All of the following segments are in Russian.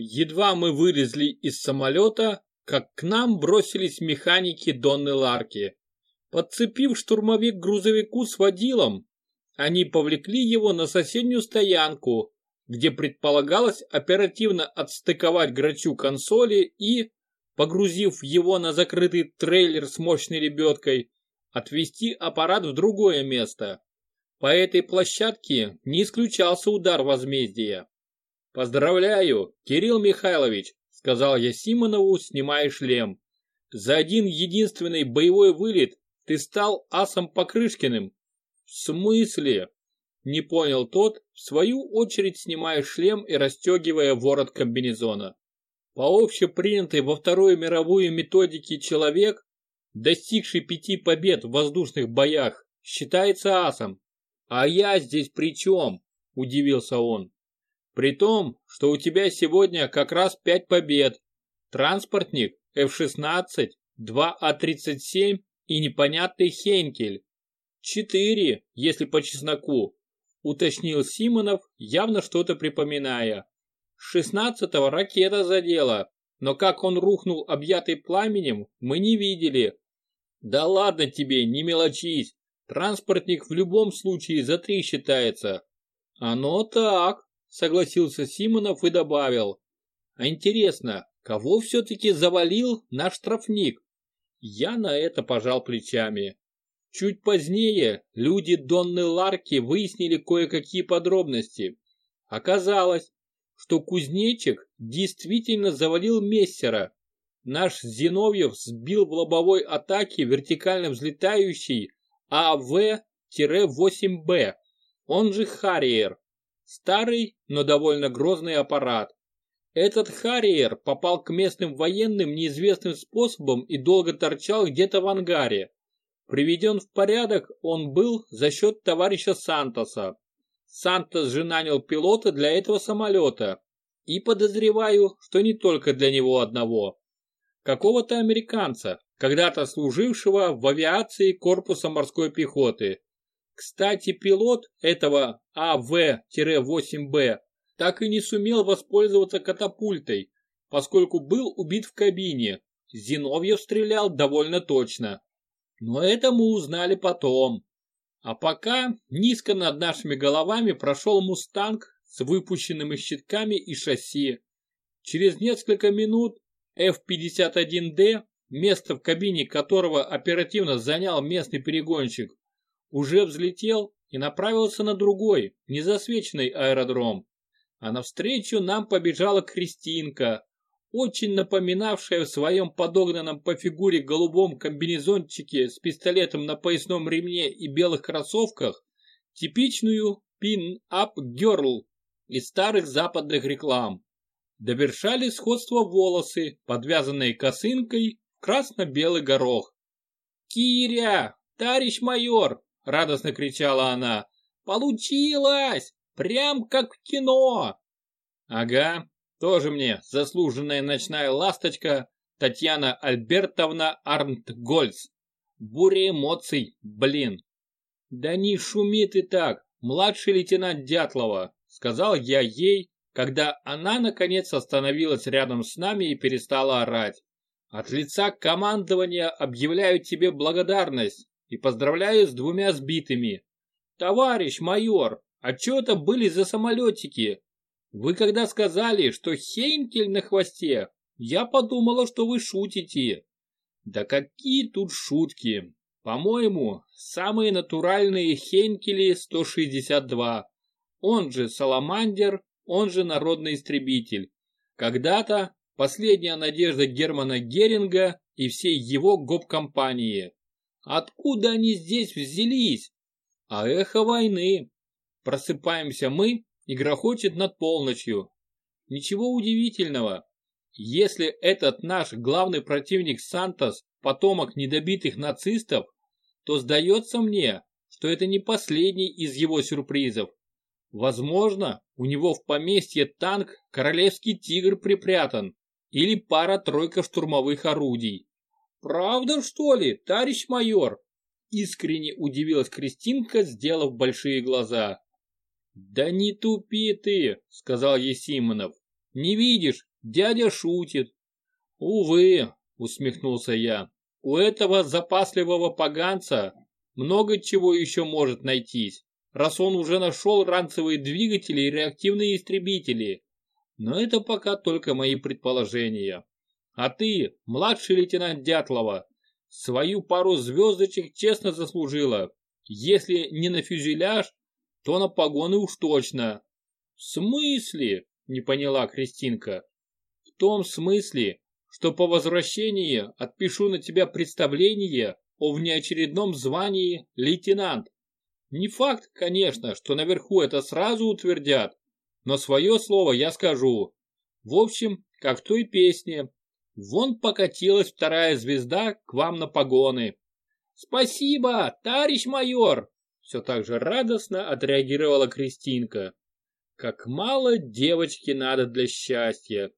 Едва мы вылезли из самолета, как к нам бросились механики Донны Ларки. Подцепив штурмовик грузовику с водилом, они повлекли его на соседнюю стоянку, где предполагалось оперативно отстыковать грачу консоли и, погрузив его на закрытый трейлер с мощной лебедкой, отвезти аппарат в другое место. По этой площадке не исключался удар возмездия. «Поздравляю, Кирилл Михайлович», — сказал я Симонову, снимая шлем. «За один единственный боевой вылет ты стал асом Покрышкиным». «В смысле?» — не понял тот, в свою очередь снимая шлем и расстегивая ворот комбинезона. По общепринятой во Вторую мировую методике человек, достигший пяти побед в воздушных боях, считается асом. «А я здесь при чем?» – удивился он. «При том, что у тебя сегодня как раз пять побед. Транспортник, F-16, 2А-37 и непонятный Хейнкель. Четыре, если по чесноку», – уточнил Симонов, явно что-то припоминая. «Шестнадцатого ракета задела, но как он рухнул объятый пламенем, мы не видели». «Да ладно тебе, не мелочись. Транспортник в любом случае за три считается. Оно так, согласился Симонов и добавил. А интересно, кого все-таки завалил наш штрафник? Я на это пожал плечами. Чуть позднее люди Донны Ларки выяснили кое-какие подробности. Оказалось, что кузнечик действительно завалил Мессера. Наш Зиновьев сбил в лобовой атаке вертикально взлетающий АВ-8Б, он же Харриер. Старый, но довольно грозный аппарат. Этот Харриер попал к местным военным неизвестным способом и долго торчал где-то в ангаре. Приведен в порядок он был за счет товарища Сантоса. Сантос же нанял пилота для этого самолета. И подозреваю, что не только для него одного. Какого-то американца, когда-то служившего в авиации корпуса морской пехоты. Кстати, пилот этого АВ-8Б так и не сумел воспользоваться катапультой, поскольку был убит в кабине. Зиновьев стрелял довольно точно. Но это мы узнали потом. А пока низко над нашими головами прошел «Мустанг» с выпущенными щитками и шасси. Через несколько минут F-51D место в кабине которого оперативно занял местный перегонщик, уже взлетел и направился на другой, незасвеченный аэродром. А навстречу нам побежала Кристинка, очень напоминавшая в своем подогнанном по фигуре голубом комбинезончике с пистолетом на поясном ремне и белых кроссовках типичную пин-ап герл из старых западных реклам. Довершали сходство волосы, подвязанные косынкой красно-белый горох. «Киря! Товарищ майор!» — радостно кричала она. «Получилось! Прям как в кино!» «Ага, тоже мне заслуженная ночная ласточка Татьяна Альбертовна Арнтгольц. Буря эмоций, блин!» «Да не шуми ты так, младший лейтенант Дятлова!» — сказал я ей, когда она наконец остановилась рядом с нами и перестала орать. От лица командования объявляю тебе благодарность и поздравляю с двумя сбитыми. Товарищ майор, а что это были за самолетики? Вы когда сказали, что Хейнкель на хвосте, я подумала, что вы шутите. Да какие тут шутки. По-моему, самые натуральные Хейнкели 162. Он же Саламандер, он же Народный Истребитель. Когда-то последняя надежда Германа Геринга и всей его гоп-компании. Откуда они здесь взялись? А эхо войны. Просыпаемся мы и грохочет над полночью. Ничего удивительного. Если этот наш главный противник Сантос потомок недобитых нацистов, то сдается мне, что это не последний из его сюрпризов. Возможно, у него в поместье танк «Королевский тигр» припрятан, или пара-тройка штурмовых орудий. «Правда, что ли, товарищ майор?» Искренне удивилась Кристинка, сделав большие глаза. «Да не тупи ты», — сказал Есимонов. Не видишь, дядя шутит. Увы, усмехнулся я, у этого запасливого поганца много чего еще может найтись, раз он уже нашел ранцевые двигатели и реактивные истребители. Но это пока только мои предположения. А ты, младший лейтенант Дятлова, свою пару звездочек честно заслужила. Если не на фюзеляж, то на погоны уж точно. В смысле? Не поняла Кристинка. В том смысле, что по возвращении отпишу на тебя представление о внеочередном звании лейтенант. Не факт, конечно, что наверху это сразу утвердят, но свое слово я скажу. В общем, как в той песне. Вон покатилась вторая звезда к вам на погоны. Спасибо, товарищ майор! Все так же радостно отреагировала Кристинка. Как мало девочки надо для счастья.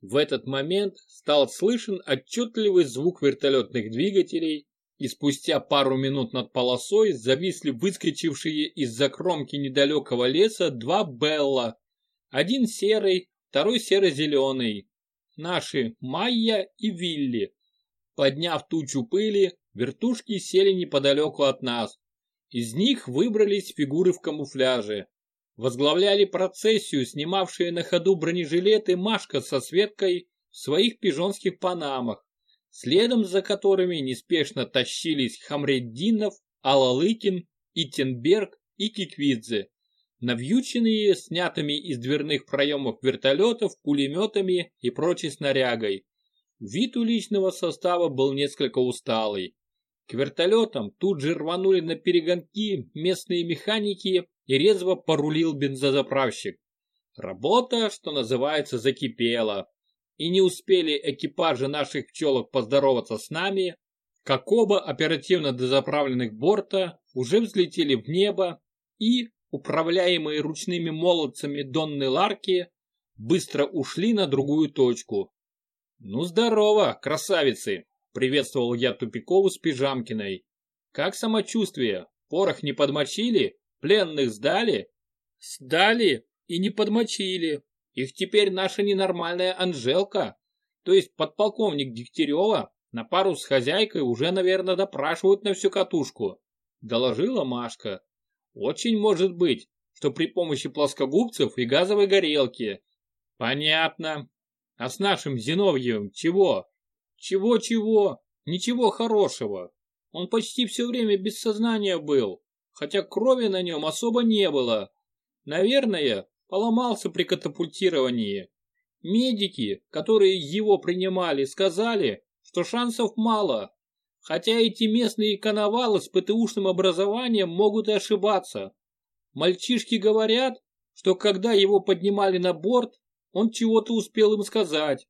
В этот момент стал слышен отчетливый звук вертолетных двигателей, и спустя пару минут над полосой зависли выскочившие из-за кромки недалекого леса два Белла. Один серый, второй серо-зеленый. Наши Майя и Вилли. Подняв тучу пыли, вертушки сели неподалеку от нас. Из них выбрались фигуры в камуфляже. Возглавляли процессию снимавшие на ходу бронежилеты Машка со Светкой в своих пижонских панамах, следом за которыми неспешно тащились Хамреддинов, Алалыкин, Итенберг и Киквидзе, навьюченные снятыми из дверных проемов вертолетов пулеметами и прочей снарягой. Вид у личного состава был несколько усталый. К вертолетам тут же рванули на перегонки местные механики и резво порулил бензозаправщик. Работа, что называется, закипела. И не успели экипажи наших пчелок поздороваться с нами, как оба оперативно дозаправленных борта уже взлетели в небо и, управляемые ручными молодцами Донны Ларки, быстро ушли на другую точку. «Ну здорово, красавицы!» — приветствовал я Тупикову с Пижамкиной. «Как самочувствие? Порох не подмочили?» Пленных сдали? Сдали и не подмочили. Их теперь наша ненормальная Анжелка, то есть подполковник Дегтярева, на пару с хозяйкой уже, наверное, допрашивают на всю катушку. Доложила Машка. Очень может быть, что при помощи плоскогубцев и газовой горелки. Понятно. А с нашим Зиновьевым чего? Чего-чего? Ничего хорошего. Он почти все время без сознания был хотя крови на нем особо не было. Наверное, поломался при катапультировании. Медики, которые его принимали, сказали, что шансов мало, хотя эти местные коновалы с ПТУшным образованием могут и ошибаться. Мальчишки говорят, что когда его поднимали на борт, он чего-то успел им сказать.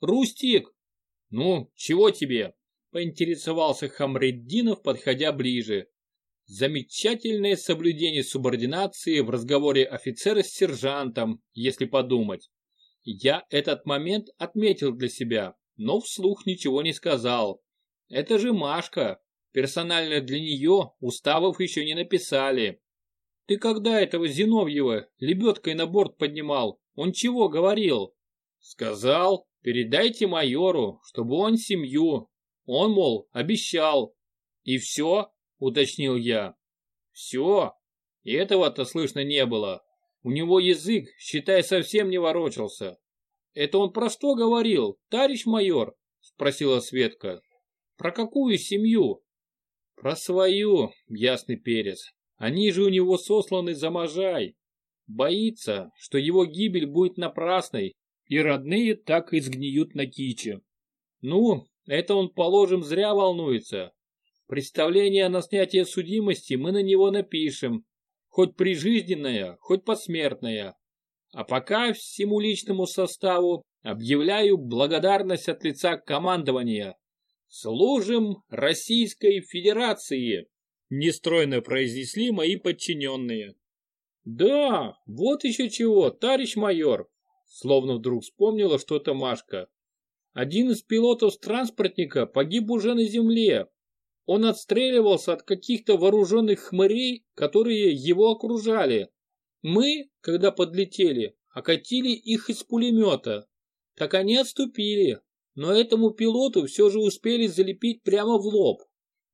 «Рустик!» «Ну, чего тебе?» – поинтересовался Хамреддинов, подходя ближе. Замечательное соблюдение субординации в разговоре офицера с сержантом, если подумать. Я этот момент отметил для себя, но вслух ничего не сказал. Это же Машка. Персонально для нее уставов еще не написали. Ты когда этого Зиновьева лебедкой на борт поднимал, он чего говорил? Сказал, передайте майору, чтобы он семью. Он, мол, обещал. И все, — уточнил я. «Все. И этого-то слышно не было. У него язык, считай, совсем не ворочался». «Это он про что говорил, товарищ майор?» — спросила Светка. «Про какую семью?» «Про свою, ясный перец. Они же у него сосланы за можай. Боится, что его гибель будет напрасной, и родные так и сгниют на киче. Ну, это он, положим, зря волнуется. Представление на снятие судимости мы на него напишем, хоть прижизненное, хоть посмертное. А пока всему личному составу объявляю благодарность от лица командования. Служим Российской Федерации, нестройно произнесли мои подчиненные. Да, вот еще чего, товарищ майор, словно вдруг вспомнила что-то Машка. Один из пилотов транспортника погиб уже на земле, он отстреливался от каких-то вооруженных хмырей, которые его окружали. Мы, когда подлетели, окатили их из пулемета. Так они отступили, но этому пилоту все же успели залепить прямо в лоб.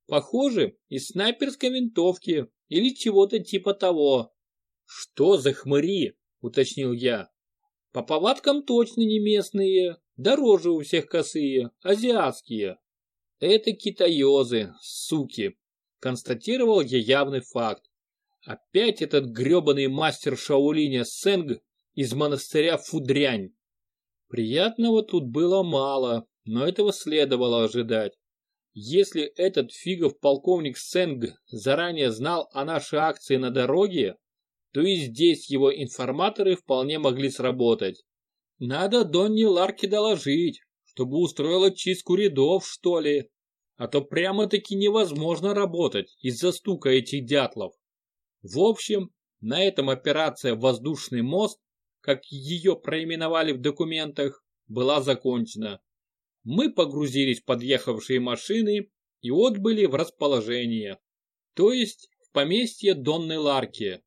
Похоже, из снайперской винтовки или чего-то типа того. «Что за хмыри?» – уточнил я. «По повадкам точно не местные, дороже у всех косые, азиатские». «Это китаёзы, суки», – констатировал я явный факт. Опять этот грёбаный мастер Шаолиня Сэнг из монастыря Фудрянь. Приятного тут было мало, но этого следовало ожидать. Если этот фигов полковник Сэнг заранее знал о нашей акции на дороге, то и здесь его информаторы вполне могли сработать. Надо Донни Ларке доложить, чтобы устроила чистку рядов, что ли. А то прямо-таки невозможно работать из-за стука этих дятлов. В общем, на этом операция «Воздушный мост», как ее проименовали в документах, была закончена мы погрузились в подъехавшие машины и отбыли в расположение, то есть в поместье Донны Ларки.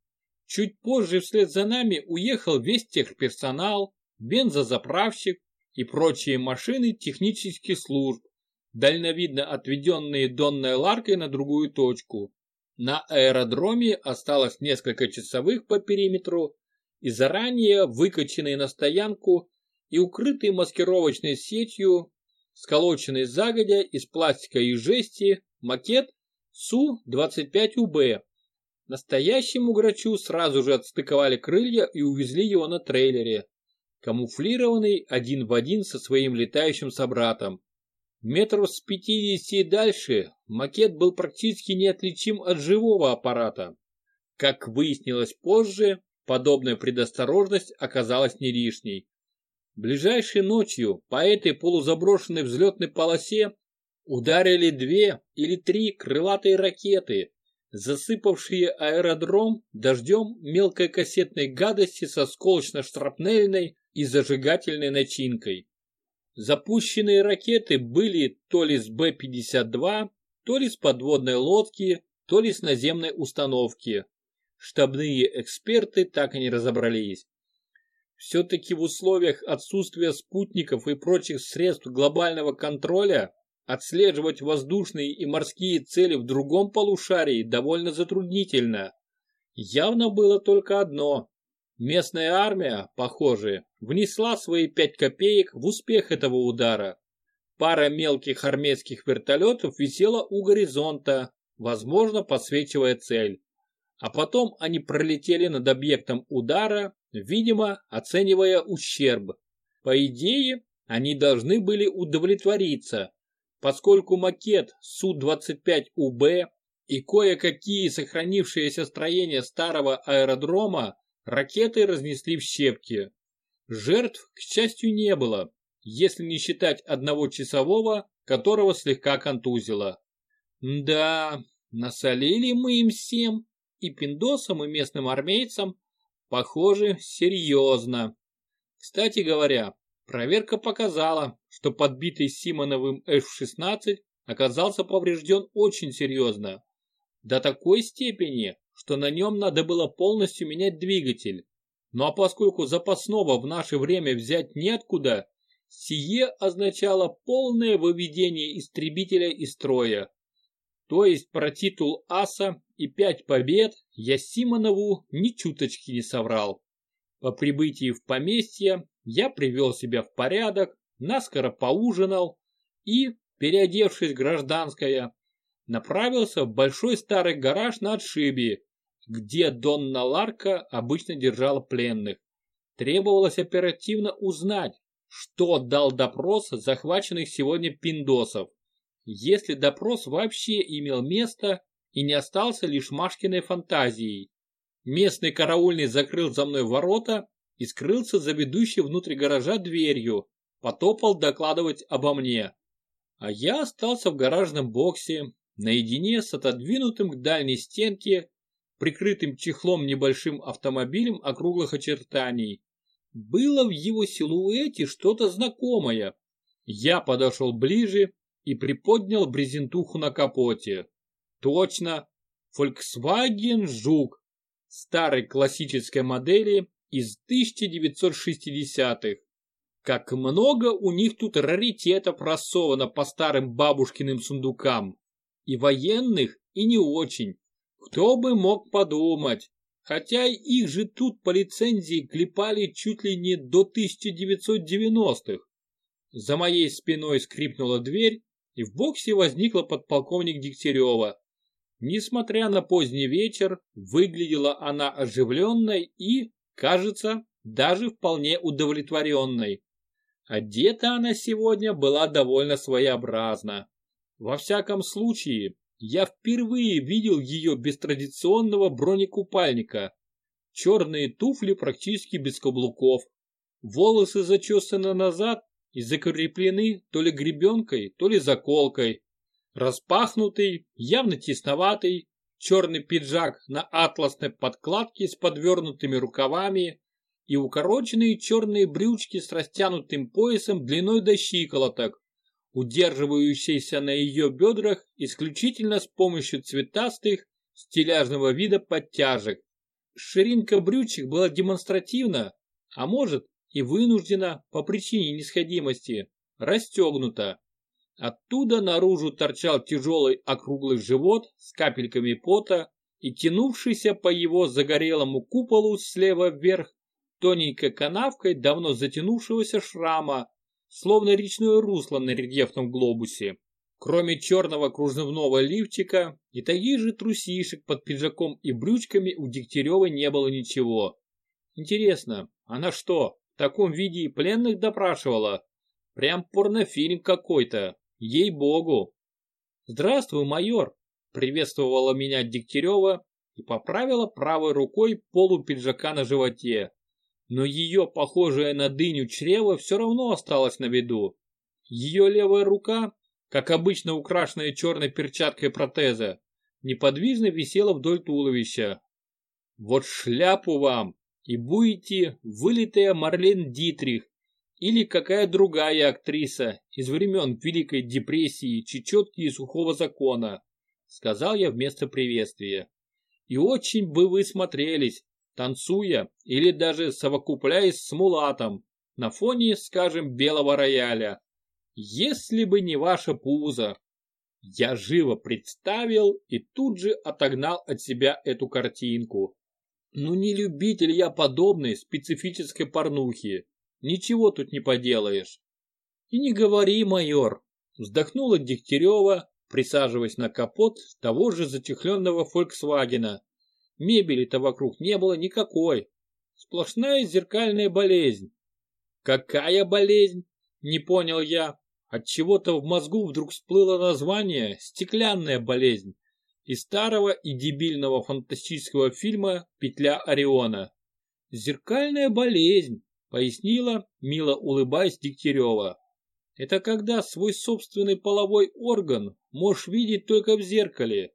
Чуть позже вслед за нами уехал весь техперсонал, бензозаправщик и прочие машины технических служб, дальновидно отведенные Донной Ларкой на другую точку. На аэродроме осталось несколько часовых по периметру и заранее выкачанные на стоянку и укрытые маскировочной сетью сколоченный загодя из пластика и жести макет Су-25УБ. Настоящему грачу сразу же отстыковали крылья и увезли его на трейлере, камуфлированный один в один со своим летающим собратом. Метров с 50 и дальше макет был практически неотличим от живого аппарата. Как выяснилось позже, подобная предосторожность оказалась не лишней. Ближайшей ночью по этой полузаброшенной взлетной полосе ударили две или три крылатые ракеты, засыпавшие аэродром дождем мелкой кассетной гадости со сколочно-штрапнельной и зажигательной начинкой. Запущенные ракеты были то ли с Б-52, то ли с подводной лодки, то ли с наземной установки. Штабные эксперты так и не разобрались. Все-таки в условиях отсутствия спутников и прочих средств глобального контроля отслеживать воздушные и морские цели в другом полушарии довольно затруднительно. Явно было только одно. Местная армия, похоже, внесла свои пять копеек в успех этого удара. Пара мелких армейских вертолетов висела у горизонта, возможно, подсвечивая цель. А потом они пролетели над объектом удара видимо, оценивая ущерб. По идее, они должны были удовлетвориться, поскольку макет Су-25УБ и кое-какие сохранившиеся строения старого аэродрома ракеты разнесли в щепки. Жертв, к счастью, не было, если не считать одного часового, которого слегка контузило. Да, насолили мы им всем, и пиндосам, и местным армейцам, Похоже, серьезно. Кстати говоря, проверка показала, что подбитый Симоновым F-16 оказался поврежден очень серьезно. До такой степени, что на нем надо было полностью менять двигатель. Ну а поскольку запасного в наше время взять неоткуда, сие означало полное выведение истребителя из строя. То есть про титул аса и пять побед я Симонову ни чуточки не соврал. По прибытии в поместье я привел себя в порядок, наскоро поужинал и, переодевшись гражданское, направился в большой старый гараж на отшибе, где Донна Ларка обычно держала пленных. Требовалось оперативно узнать, что дал допрос захваченных сегодня пиндосов если допрос вообще имел место и не остался лишь Машкиной фантазией. Местный караульный закрыл за мной ворота и скрылся за ведущей внутрь гаража дверью, потопал докладывать обо мне. А я остался в гаражном боксе, наедине с отодвинутым к дальней стенке, прикрытым чехлом небольшим автомобилем округлых очертаний. Было в его силуэте что-то знакомое. Я подошел ближе и приподнял брезентуху на капоте. Точно, Volkswagen Жук старой классической модели из 1960-х. Как много у них тут раритетов рассовано по старым бабушкиным сундукам. И военных, и не очень. Кто бы мог подумать. Хотя их же тут по лицензии клепали чуть ли не до 1990-х. За моей спиной скрипнула дверь, и в боксе возникла подполковник Дегтярева. Несмотря на поздний вечер, выглядела она оживленной и, кажется, даже вполне удовлетворенной. Одета она сегодня была довольно своеобразно. Во всяком случае, я впервые видел ее без традиционного бронекупальника. Черные туфли практически без каблуков. Волосы зачесаны назад и закреплены то ли гребенкой, то ли заколкой. Распахнутый, явно тесноватый, черный пиджак на атласной подкладке с подвернутыми рукавами и укороченные черные брючки с растянутым поясом длиной до щиколоток, удерживающиеся на ее бедрах исключительно с помощью цветастых, стиляжного вида подтяжек. Ширинка брючек была демонстративна, а может и вынуждена по причине нисходимости, расстегнута. Оттуда наружу торчал тяжелый округлый живот с капельками пота и тянувшийся по его загорелому куполу слева вверх тоненькой канавкой давно затянувшегося шрама, словно речное русло на рельефном глобусе. Кроме черного кружевного лифчика и таких же трусишек под пиджаком и брючками у Дегтярева не было ничего. Интересно, она что, в таком виде и пленных допрашивала? Прям порнофильм какой-то, ей-богу. Здравствуй, майор, приветствовала меня Дегтярева и поправила правой рукой полу пиджака на животе но ее, похожее на дыню чрево, все равно осталось на виду. Ее левая рука, как обычно украшенная черной перчаткой протеза, неподвижно висела вдоль туловища. Вот шляпу вам, и будете вылитая Марлен Дитрих или какая другая актриса из времен Великой депрессии, чечетки и сухого закона, сказал я вместо приветствия. И очень бы вы смотрелись, танцуя или даже совокупляясь с мулатом на фоне, скажем, белого рояля. Если бы не ваше пузо. Я живо представил и тут же отогнал от себя эту картинку. Ну не любитель я подобной специфической порнухи. Ничего тут не поделаешь. И не говори, майор, вздохнула Дегтярева, присаживаясь на капот того же затихленного Фольксвагена, Мебели-то вокруг не было никакой. Сплошная зеркальная болезнь. Какая болезнь? Не понял я. От чего-то в мозгу вдруг всплыло название «Стеклянная болезнь» из старого и дебильного фантастического фильма «Петля Ориона». «Зеркальная болезнь», — пояснила, мило улыбаясь Дегтярева. «Это когда свой собственный половой орган можешь видеть только в зеркале,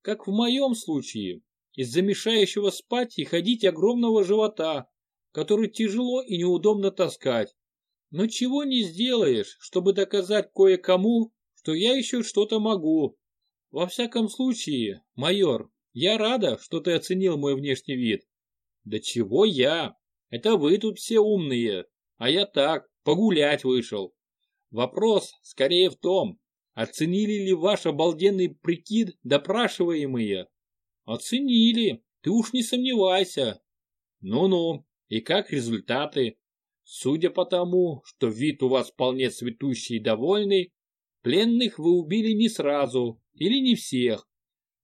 как в моем случае из-за мешающего спать и ходить огромного живота, который тяжело и неудобно таскать. Но чего не сделаешь, чтобы доказать кое-кому, что я еще что-то могу. Во всяком случае, майор, я рада, что ты оценил мой внешний вид. Да чего я? Это вы тут все умные, а я так, погулять вышел. Вопрос скорее в том, оценили ли ваш обалденный прикид допрашиваемые? Оценили, ты уж не сомневайся. Ну-ну, и как результаты? Судя по тому, что вид у вас вполне цветущий и довольный, пленных вы убили не сразу или не всех.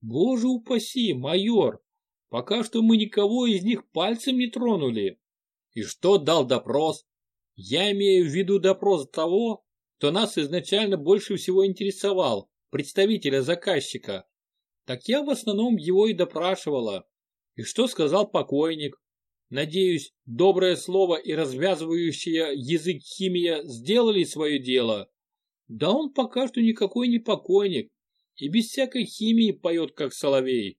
Боже упаси, майор, пока что мы никого из них пальцем не тронули. И что дал допрос? Я имею в виду допрос того, кто нас изначально больше всего интересовал, представителя заказчика так я в основном его и допрашивала. И что сказал покойник? Надеюсь, доброе слово и развязывающая язык химия сделали свое дело. Да он пока что никакой не покойник и без всякой химии поет, как соловей.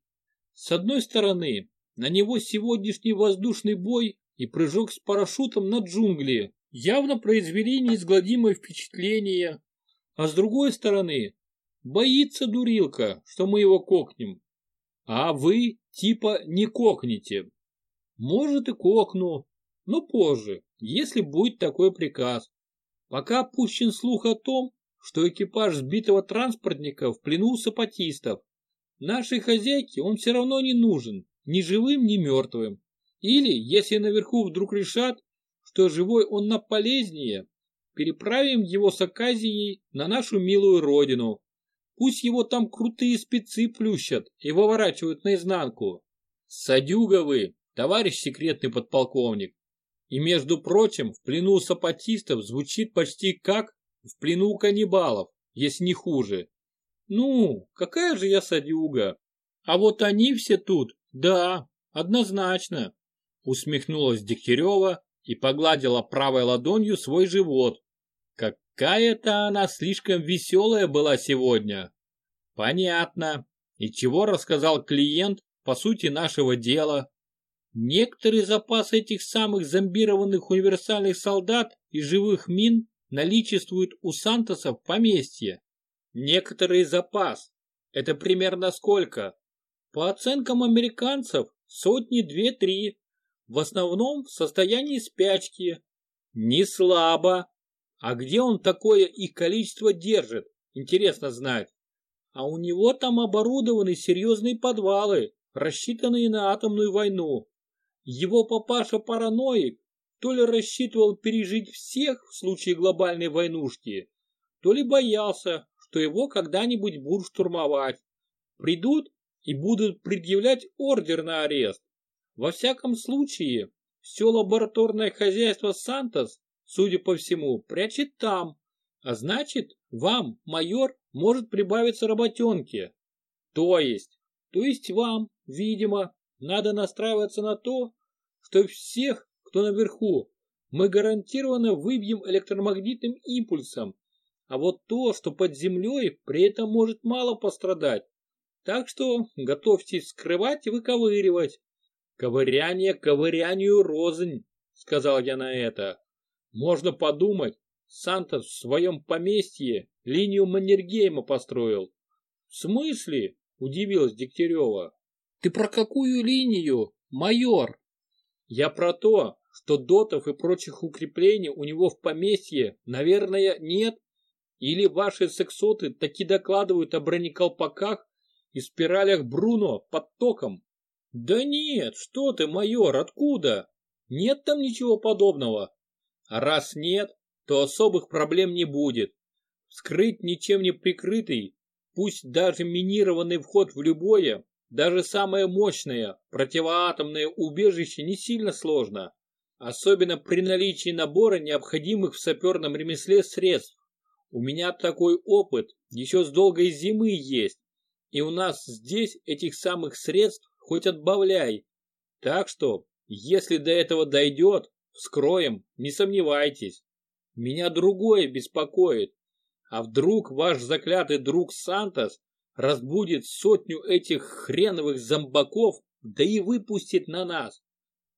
С одной стороны, на него сегодняшний воздушный бой и прыжок с парашютом на джунгли явно произвели неизгладимое впечатление, а с другой стороны, Боится дурилка, что мы его кокнем. А вы типа не кокнете. Может и кокну, но позже, если будет такой приказ. Пока пущен слух о том, что экипаж сбитого транспортника в плену сапатистов. Нашей хозяйке он все равно не нужен, ни живым, ни мертвым. Или, если наверху вдруг решат, что живой он нам полезнее, переправим его с Аказией на нашу милую родину. Пусть его там крутые спецы плющат и выворачивают наизнанку. Садюга вы, товарищ секретный подполковник. И, между прочим, в плену сапатистов звучит почти как в плену у каннибалов, если не хуже. Ну, какая же я садюга. А вот они все тут, да, однозначно. Усмехнулась Дегтярева и погладила правой ладонью свой живот. Какая-то она слишком веселая была сегодня. Понятно. И чего рассказал клиент по сути нашего дела? Некоторый запас этих самых зомбированных универсальных солдат и живых мин наличествует у Сантоса в поместье. Некоторый запас. Это примерно сколько? По оценкам американцев, сотни две-три. В основном в состоянии спячки. Не слабо. А где он такое их количество держит? Интересно знать. А у него там оборудованы серьезные подвалы, рассчитанные на атомную войну. Его папаша параноик то ли рассчитывал пережить всех в случае глобальной войнушки, то ли боялся, что его когда-нибудь будут штурмовать. Придут и будут предъявлять ордер на арест. Во всяком случае, все лабораторное хозяйство Сантос, судя по всему, прячет там, а значит, вам, майор, может прибавиться работенки. То есть, то есть вам, видимо, надо настраиваться на то, что всех, кто наверху, мы гарантированно выбьем электромагнитным импульсом, а вот то, что под землей, при этом может мало пострадать. Так что готовьтесь скрывать и выковыривать. Ковыряние ковырянию рознь, сказал я на это. Можно подумать, Санта в своем поместье линию Маннергейма построил. В смысле? Удивилась Дегтярева. Ты про какую линию, майор? Я про то, что дотов и прочих укреплений у него в поместье, наверное, нет. Или ваши сексоты таки докладывают о бронеколпаках и спиралях Бруно под током? Да нет, что ты, майор, откуда? Нет там ничего подобного. А раз нет, то особых проблем не будет. Вскрыть ничем не прикрытый, пусть даже минированный вход в любое, даже самое мощное противоатомное убежище не сильно сложно, особенно при наличии набора необходимых в саперном ремесле средств. У меня такой опыт еще с долгой зимы есть, и у нас здесь этих самых средств хоть отбавляй. Так что, если до этого дойдет, вскроем, не сомневайтесь. Меня другое беспокоит. А вдруг ваш заклятый друг Сантос разбудит сотню этих хреновых зомбаков, да и выпустит на нас.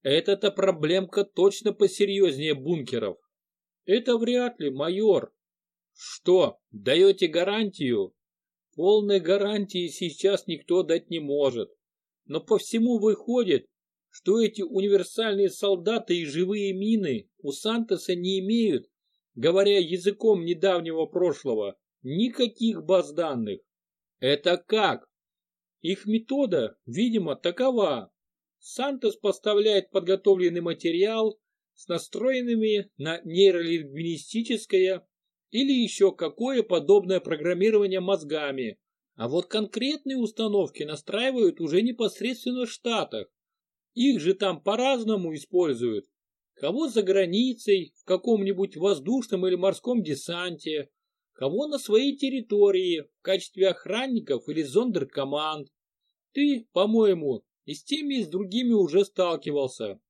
Это-то проблемка точно посерьезнее бункеров. Это вряд ли, майор. Что, даете гарантию? Полной гарантии сейчас никто дать не может. Но по всему выходит, что эти универсальные солдаты и живые мины у Сантоса не имеют, говоря языком недавнего прошлого, никаких баз данных. Это как? Их метода, видимо, такова. Сантос поставляет подготовленный материал с настроенными на нейролингвистическое или еще какое подобное программирование мозгами, а вот конкретные установки настраивают уже непосредственно в Штатах. Их же там по-разному используют. Кого за границей, в каком-нибудь воздушном или морском десанте, кого на своей территории в качестве охранников или зондеркоманд. Ты, по-моему, и с теми, и с другими уже сталкивался.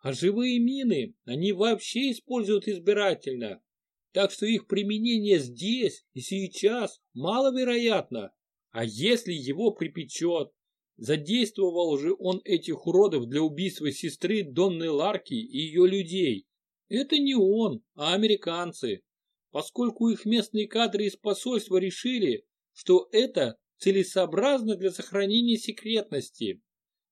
А живые мины они вообще используют избирательно, так что их применение здесь и сейчас маловероятно. А если его припечет? Задействовал же он этих уродов для убийства сестры Донны Ларки и ее людей. Это не он, а американцы поскольку их местные кадры из посольства решили, что это целесообразно для сохранения секретности.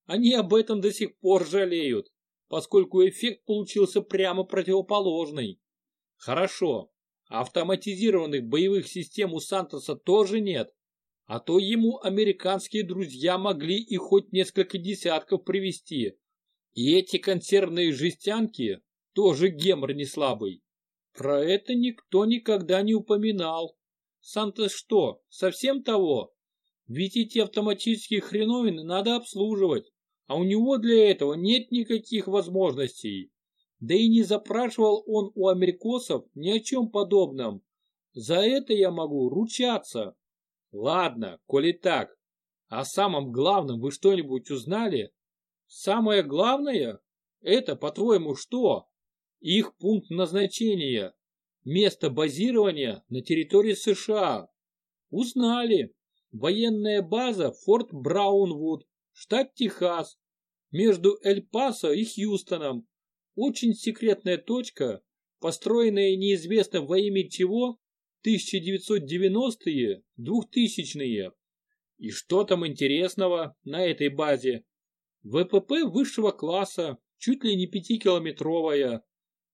Они об этом до сих пор жалеют. поскольку эффект получился прямо противоположный. Хорошо, автоматизированных боевых систем у Сантоса тоже нет, а то ему американские друзья могли и хоть несколько десятков привести. И эти консервные жестянки тоже гемор не слабый. Про это никто никогда не упоминал. Сантос что, совсем того? Ведь эти автоматические хреновины надо обслуживать, а у него для этого нет никаких возможностей. Да и не запрашивал он у америкосов ни о чем подобном. За это я могу ручаться. Ладно, коли так. О самом главном вы что-нибудь узнали? Самое главное? Это, по-твоему, что? Их пункт назначения. Место базирования на территории США. Узнали. Военная база Форт Браунвуд, штат Техас, между Эль-Пасо и Хьюстоном. Очень секретная точка, построенная неизвестно во имя чего 1990-е, 2000-е. И что там интересного на этой базе? ВПП высшего класса, чуть ли не пятикилометровая.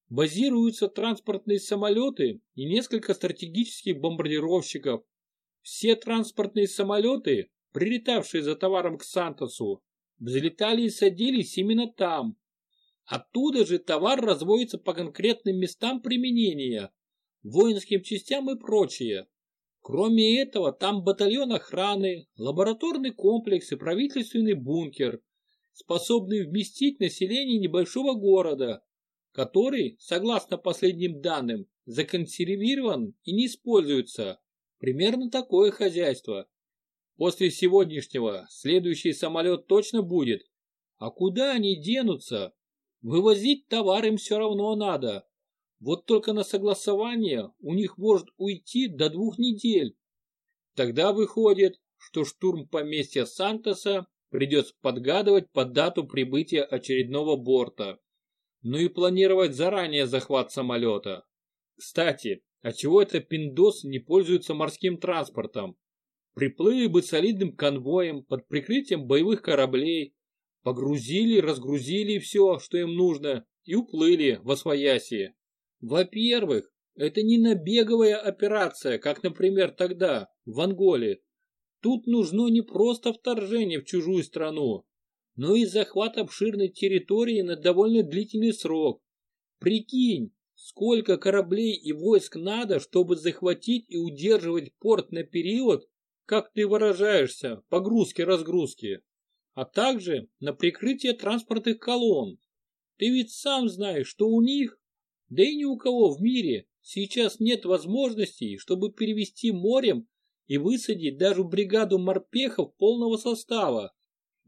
Базируются транспортные самолеты и несколько стратегических бомбардировщиков. Все транспортные самолеты, прилетавшие за товаром к Сантосу, взлетали и садились именно там. Оттуда же товар разводится по конкретным местам применения, воинским частям и прочее. Кроме этого, там батальон охраны, лабораторный комплекс и правительственный бункер, способный вместить население небольшого города, который, согласно последним данным, законсервирован и не используется. Примерно такое хозяйство. После сегодняшнего следующий самолет точно будет. А куда они денутся? Вывозить товар им все равно надо. Вот только на согласование у них может уйти до двух недель. Тогда выходит, что штурм поместья Сантоса придется подгадывать под дату прибытия очередного борта. Ну и планировать заранее захват самолета. Кстати, а чего это пиндос не пользуется морским транспортом? Приплыли бы солидным конвоем под прикрытием боевых кораблей, погрузили, разгрузили все, что им нужно, и уплыли во свояси. Во-первых, это не набеговая операция, как, например, тогда, в Анголе. Тут нужно не просто вторжение в чужую страну, но и захват обширной территории на довольно длительный срок. Прикинь, сколько кораблей и войск надо, чтобы захватить и удерживать порт на период, как ты выражаешься, погрузки-разгрузки, а также на прикрытие транспортных колонн. Ты ведь сам знаешь, что у них, да и ни у кого в мире, сейчас нет возможностей, чтобы перевести морем и высадить даже бригаду морпехов полного состава.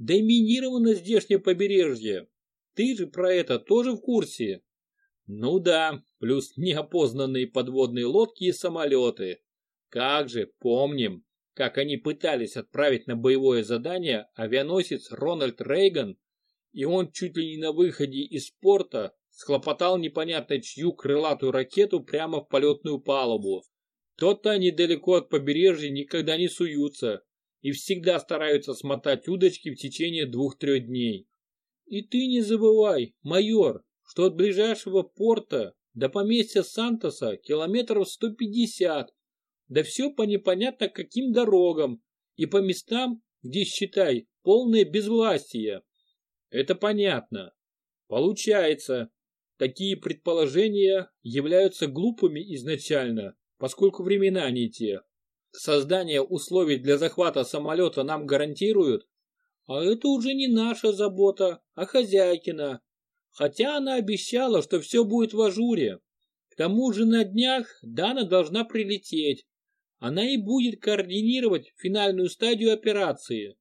Да и минировано здешнее побережье. Ты же про это тоже в курсе? Ну да, плюс неопознанные подводные лодки и самолеты. Как же, помним, как они пытались отправить на боевое задание авианосец Рональд Рейган, и он чуть ли не на выходе из порта схлопотал непонятно чью крылатую ракету прямо в полетную палубу. То-то они далеко от побережья никогда не суются, и всегда стараются смотать удочки в течение двух-трех дней. И ты не забывай, майор, что от ближайшего порта до поместья Сантоса километров 150, да все по непонятно каким дорогам и по местам, где, считай, полное безвластие. Это понятно. Получается, такие предположения являются глупыми изначально, поскольку времена не те. Создание условий для захвата самолета нам гарантируют? А это уже не наша забота, а хозяйкина. Хотя она обещала, что все будет в ажуре. К тому же на днях Дана должна прилететь. Она и будет координировать финальную стадию операции.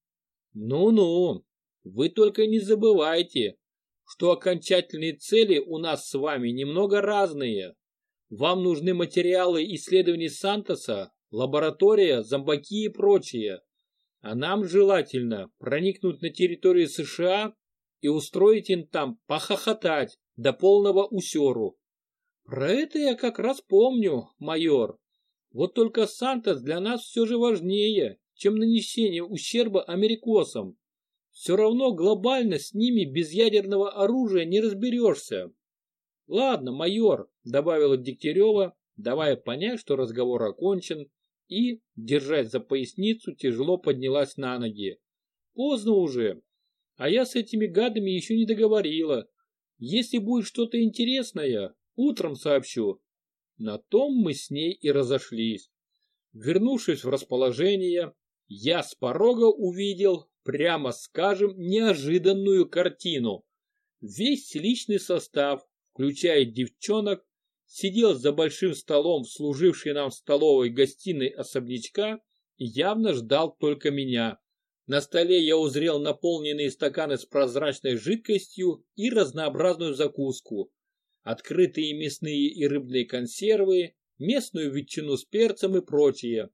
Ну-ну, вы только не забывайте, что окончательные цели у нас с вами немного разные. Вам нужны материалы исследований Сантоса лаборатория, зомбаки и прочее. А нам желательно проникнуть на территорию США и устроить им там похохотать до полного усеру. Про это я как раз помню, майор. Вот только Сантос для нас все же важнее, чем нанесение ущерба америкосам. все равно глобально с ними без ядерного оружия не разберешься. Ладно, майор, добавила Дегтярева, давая понять, что разговор окончен, и, держась за поясницу, тяжело поднялась на ноги. Поздно уже, а я с этими гадами еще не договорила. Если будет что-то интересное, утром сообщу. На том мы с ней и разошлись. Вернувшись в расположение, я с порога увидел прямо скажем, неожиданную картину. Весь личный состав, включая девчонок, сидел за большим столом, служивший нам столовой гостиной особнячка, и явно ждал только меня. На столе я узрел наполненные стаканы с прозрачной жидкостью и разнообразную закуску, открытые мясные и рыбные консервы, местную ветчину с перцем и прочее.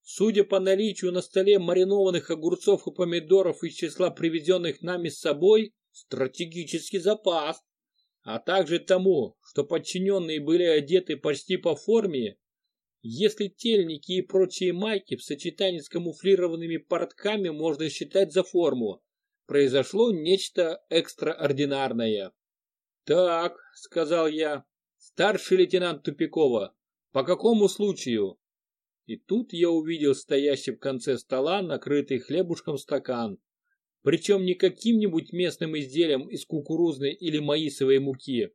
Судя по наличию на столе маринованных огурцов и помидоров из числа привезенных нами с собой, стратегический запас, а также тому, что подчиненные были одеты почти по форме, если тельники и прочие майки в сочетании с камуфлированными портками можно считать за форму, произошло нечто экстраординарное. «Так», — сказал я, — «старший лейтенант Тупикова, по какому случаю?» И тут я увидел стоящий в конце стола накрытый хлебушком стакан. Причем не каким-нибудь местным изделием из кукурузной или маисовой муки,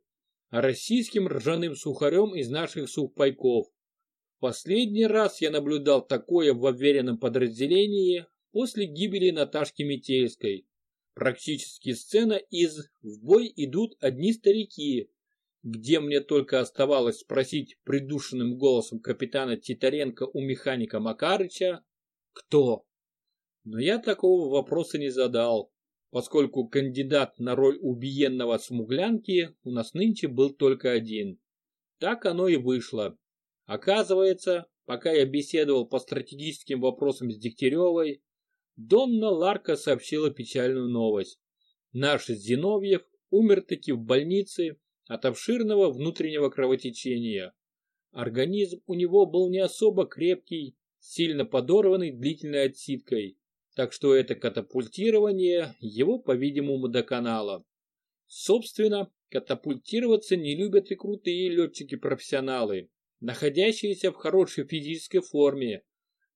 а российским ржаным сухарем из наших сухпайков. Последний раз я наблюдал такое в обверенном подразделении после гибели Наташки Метельской. Практически сцена из «В бой идут одни старики», где мне только оставалось спросить придушенным голосом капитана Титаренко у механика Макарыча «Кто?». Но я такого вопроса не задал, поскольку кандидат на роль убиенного смуглянки у нас нынче был только один. Так оно и вышло. Оказывается, пока я беседовал по стратегическим вопросам с Дегтяревой, Донна Ларка сообщила печальную новость. Наш Зиновьев умер таки в больнице от обширного внутреннего кровотечения. Организм у него был не особо крепкий, сильно подорванный длительной отсидкой, так что это катапультирование его, по-видимому, доконало. Собственно, катапультироваться не любят и крутые летчики-профессионалы, находящиеся в хорошей физической форме,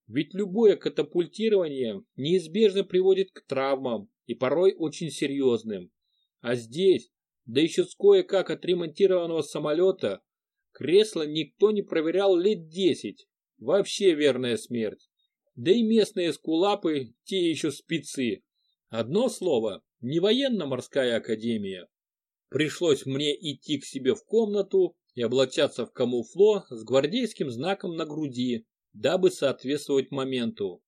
ведь любое катапультирование неизбежно приводит к травмам и порой очень серьезным. А здесь да еще с кое-как отремонтированного самолета, кресло никто не проверял лет десять. Вообще верная смерть. Да и местные скулапы, те еще спецы. Одно слово, не военно-морская академия. Пришлось мне идти к себе в комнату и облачаться в камуфло с гвардейским знаком на груди, дабы соответствовать моменту.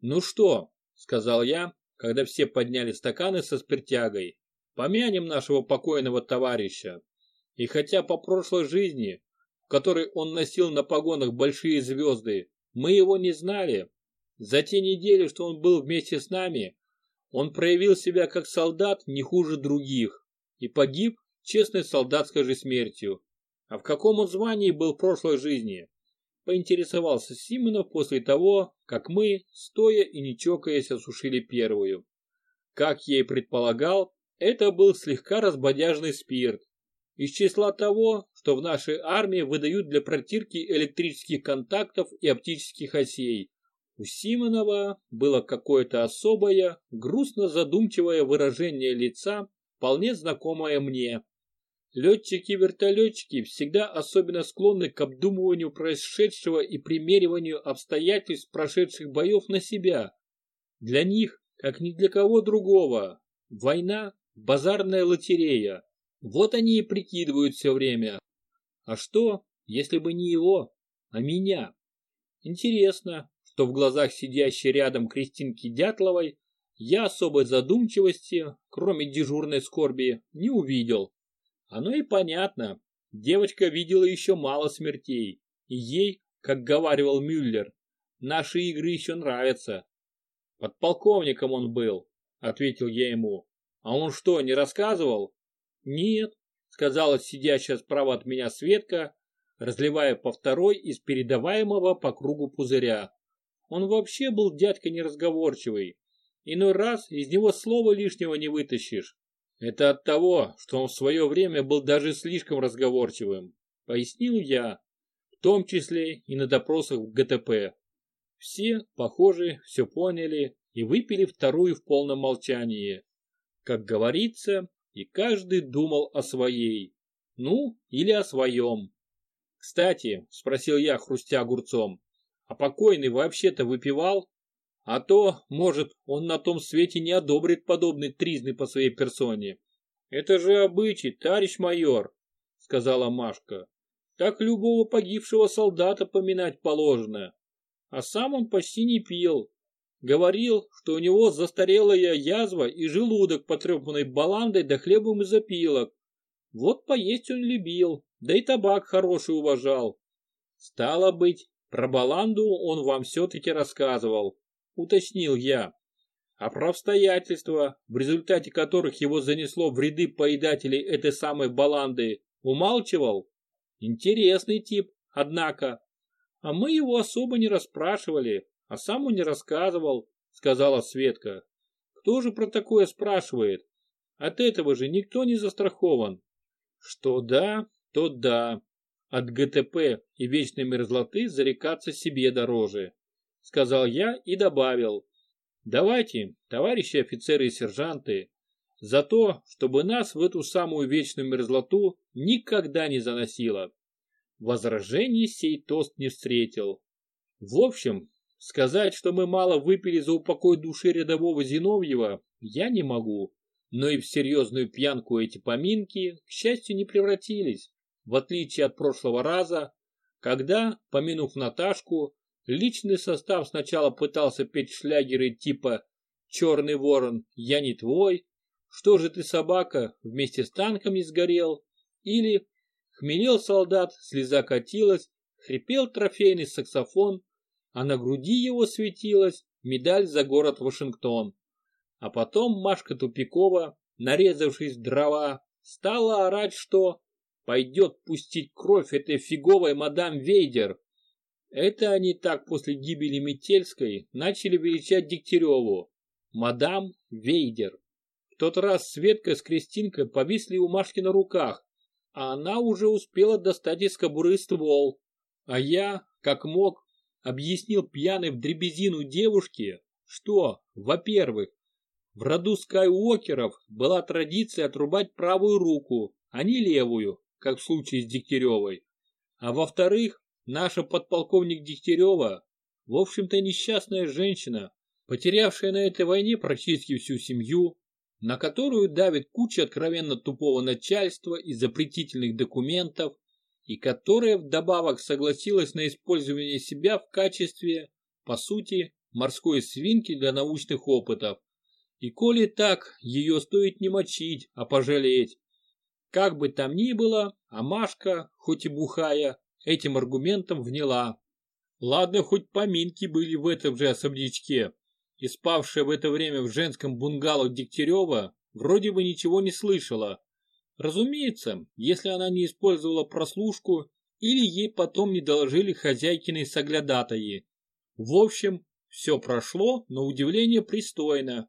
«Ну что?» — сказал я, когда все подняли стаканы со спиртягой. Помянем нашего покойного товарища. И хотя по прошлой жизни, в которой он носил на погонах большие звезды, мы его не знали, за те недели, что он был вместе с нами, он проявил себя как солдат не хуже других и погиб честной солдатской же смертью. А в каком он звании был в прошлой жизни? Поинтересовался Симонов после того, как мы, стоя и не чокаясь, осушили первую. Как я и предполагал, это был слегка разбодяжный спирт. Из числа того, что в нашей армии выдают для протирки электрических контактов и оптических осей. У Симонова было какое-то особое, грустно-задумчивое выражение лица, вполне знакомое мне. Летчики-вертолетчики всегда особенно склонны к обдумыванию происшедшего и примериванию обстоятельств прошедших боев на себя. Для них, как ни для кого другого, война Базарная лотерея. Вот они и прикидывают все время. А что, если бы не его, а меня? Интересно, что в глазах сидящей рядом Кристинки Дятловой я особой задумчивости, кроме дежурной скорби, не увидел. Оно и понятно. Девочка видела еще мало смертей. И ей, как говаривал Мюллер, наши игры еще нравятся. Подполковником он был, ответил я ему. А он что, не рассказывал? Нет, сказала сидящая справа от меня Светка, разливая по второй из передаваемого по кругу пузыря. Он вообще был дядька неразговорчивый. Иной раз из него слова лишнего не вытащишь. Это от того, что он в свое время был даже слишком разговорчивым, пояснил я, в том числе и на допросах в ГТП. Все, похоже, все поняли и выпили вторую в полном молчании. Как говорится, и каждый думал о своей, ну, или о своем. Кстати, спросил я, хрустя огурцом, а покойный вообще-то выпивал? А то, может, он на том свете не одобрит подобный тризны по своей персоне. Это же обычай, товарищ майор, сказала Машка. Так любого погибшего солдата поминать положено. А сам он почти не пил. Говорил, что у него застарелая язва и желудок, потрепанный баландой да хлебом из опилок. Вот поесть он любил, да и табак хороший уважал. Стало быть, про баланду он вам все-таки рассказывал уточнил я. А про обстоятельства, в результате которых его занесло в ряды поедателей этой самой баланды, умалчивал? Интересный тип, однако. А мы его особо не расспрашивали, а сам он не рассказывал, сказала Светка. Кто же про такое спрашивает? От этого же никто не застрахован. Что да, то да. От ГТП и вечной мерзлоты зарекаться себе дороже сказал я и добавил. Давайте, товарищи офицеры и сержанты, за то, чтобы нас в эту самую вечную мерзлоту никогда не заносило. Возражений сей тост не встретил. В общем, сказать, что мы мало выпили за упокой души рядового Зиновьева, я не могу. Но и в серьезную пьянку эти поминки, к счастью, не превратились, в отличие от прошлого раза, когда, помянув Наташку, Личный состав сначала пытался петь шлягеры типа «Черный ворон, я не твой», «Что же ты, собака, вместе с танками сгорел?» или «Хмелел солдат, слеза катилась, хрипел трофейный саксофон, а на груди его светилась медаль за город Вашингтон». А потом Машка Тупикова, нарезавшись дрова, стала орать, что пойдет пустить кровь этой фиговой мадам Вейдер. Это они так после гибели Метельской начали величать Дегтяреву. Мадам Вейдер. В тот раз Светка с Кристинкой повисли у Машки на руках, а она уже успела достать из кобуры ствол. А я, как мог, объяснил пьяной в дребезину девушке, что, во-первых, в роду Скайуокеров была традиция отрубать правую руку, а не левую, как в случае с Дегтяревой. А во-вторых, Наша подполковник Дегтярева, в общем-то несчастная женщина, потерявшая на этой войне практически всю семью, на которую давит куча откровенно тупого начальства и запретительных документов, и которая вдобавок согласилась на использование себя в качестве, по сути, морской свинки для научных опытов. И коли так, ее стоит не мочить, а пожалеть. Как бы там ни было, а Машка, хоть и бухая, этим аргументом вняла. Ладно, хоть поминки были в этом же особнячке, и спавшая в это время в женском бунгало Дегтярева вроде бы ничего не слышала. Разумеется, если она не использовала прослушку или ей потом не доложили хозяйкины соглядатаи. В общем, все прошло, на удивление, пристойно,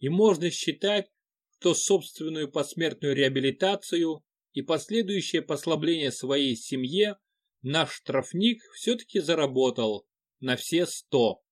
и можно считать, что собственную посмертную реабилитацию и последующее послабление своей семье наш штрафник все-таки заработал на все сто.